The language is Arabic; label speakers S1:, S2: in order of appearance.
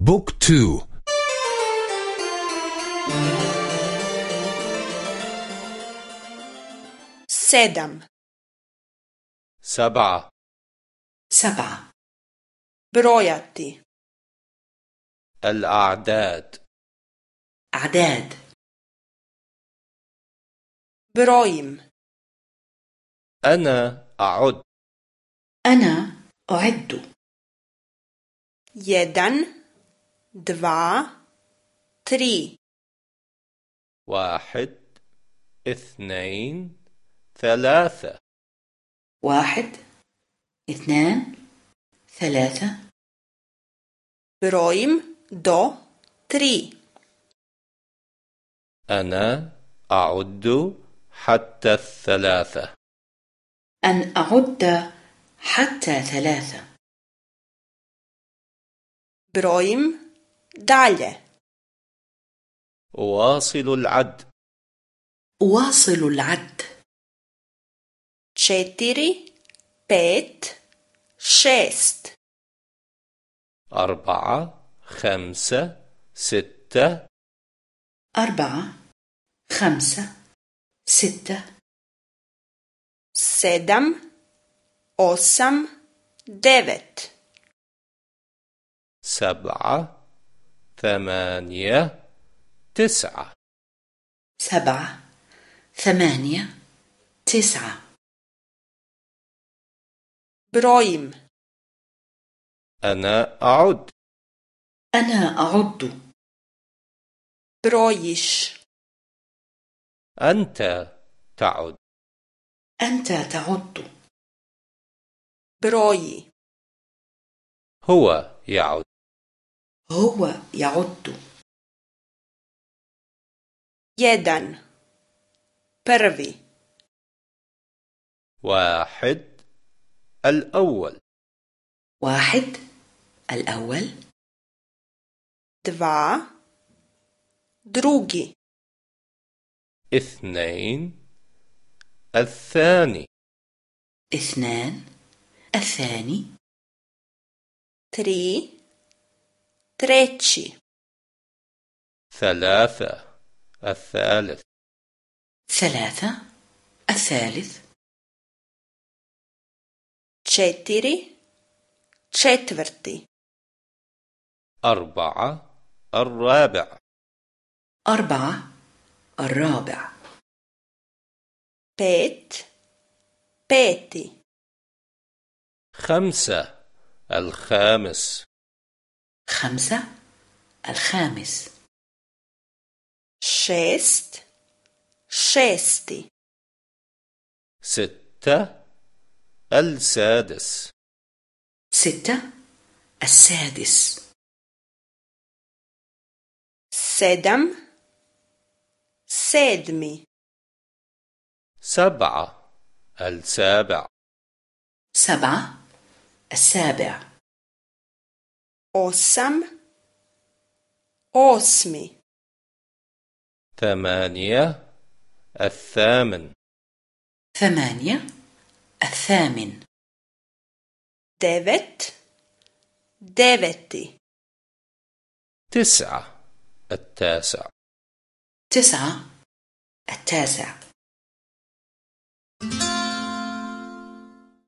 S1: بوك تو.
S2: سدم.
S3: سبعة.
S4: سبعة.
S2: brojati
S3: الأعداد.
S4: أعداد.
S2: brojim
S3: أنا أعد.
S4: أنا أعد.
S2: jedan dva tri.
S3: واحد اثنين ثلاثة.
S4: واحد اثنان ثلاثة.
S2: Brojim do tri.
S3: أنا أعد حتى الثلاثة.
S4: أن أعد حتى ثلاثة.
S2: Brojim dalje.
S3: أواصل العد.
S4: أواصل العد.
S2: Četiri pet šest.
S3: أربعة خمسة ستة.
S4: أربعة خمسة ستة.
S2: Sedam osam devet.
S3: سبعة ثمانية تسعة.
S4: سبعة ثمانية تسعة.
S2: brojim
S3: أنا أعد.
S4: أنا أعد.
S2: brojiš
S3: أنت تعد.
S4: أنت تعد.
S2: broji
S3: هو يعد.
S4: هو يعد.
S2: jedan prvi
S3: واحد. الأول.
S4: واحد. الأول.
S2: dva drugi
S3: اثنين. الثاني.
S4: اثنان. الثاني.
S2: tri treći.
S3: ثلاثة الثالث
S4: ثلاثة الثالث
S2: četiri četvrti.
S3: أربعة الرابع
S4: أربعة الرابع
S2: pet peti.
S3: خمسة الخامس
S4: خمسة الخامس.
S2: šest šesti
S3: ستة السادس.
S4: ستة السادس.
S2: sedam sedmi
S3: سبعة السابع.
S4: سبعة السابع.
S2: Osam osmi.
S3: ثمانية الثامن
S4: ثمانية الثامن
S2: devet deveti.
S3: تسعة التاسع
S4: تسعة التاسع